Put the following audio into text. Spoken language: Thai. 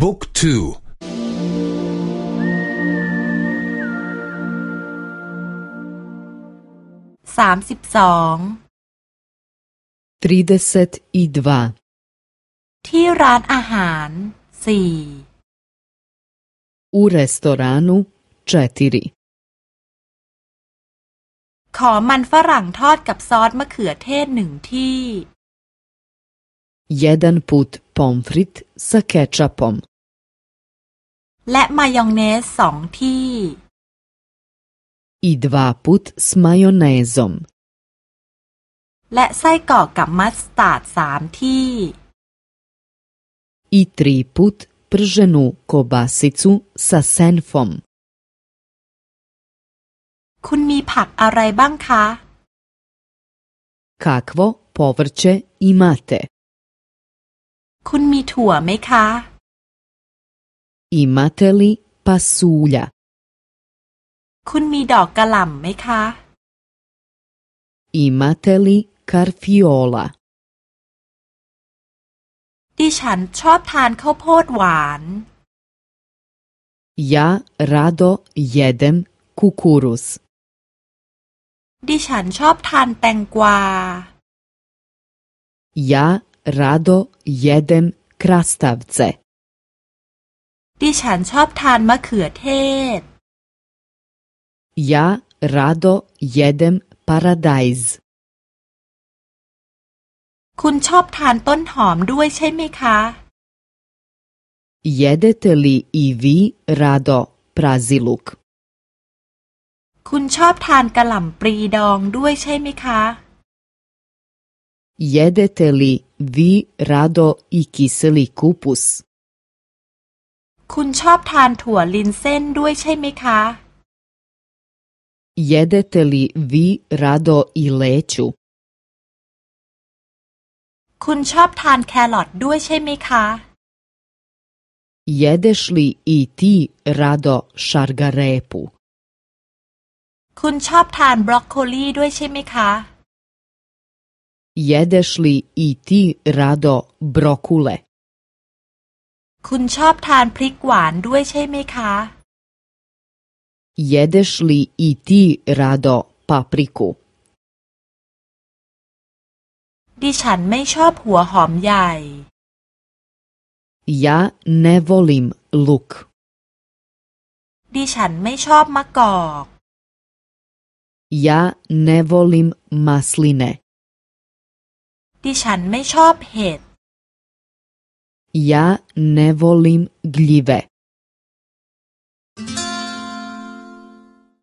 บุ๊กทูสามสิบสองที่ร้านอาหารสี่ U restoranu četiri ขอมันฝรั่งทอดกับซอสมะเขือเทศหนึ่งที่ Jedan put pomfrit sa kečapom และมายองเนสสองที่ i dva put s majonezom และไส้กรอกกับมัสตาร์ดสามที่ i tri put prženu kobasicu sa senfom คุณมีผักอะไรบ้างคะ Kakvo povrće imate? คุณมีถั่วไหมคะ Imate li pasulja? คุณมีดอกกระหล่ำไหมคะ Imate li karfiola? ดิฉันชอบทานข้าวโพดหวาน Ja rado jedem kukuruz. ดิฉันชอบทานแตงกวา Ja rado jedem krastavce. ดิฉันชอบทานมะเขือเทศ Ja rado jedem paradajz. คุณชอบทานต้นหอมด้วยใช่ไหมคะ Jedete li i vi rado praziluk? คุณชอบทานกระหล่ำปลีดองด้วยใช่ไหมคะ Jedete li vi rado i kiseli kupus? คุณชอบทานถั่วลินเส้นด้วยใช่ไหมคะ Jedete li vi rado i leću? คุณชอบทานแครอทด้วยใช่ไหมคะ Jedeš li i ti rado šargarepu? คุณชอบทานบรอกโคลีด้วยใช่ไหมคะ Jedeš li i ti rado brokule? คุณชอบทานพริกหวานด้วยใช่ไหมคะ Jedeš li i ti rado papriku? ดิฉันไม่ชอบหัวหอมใหญ่ Ja ne volim luk. ดิฉันไม่ชอบมะกอก Ja ne volim masline. ดิฉันไม่ชอบเห็ด Ja ne volim gljive.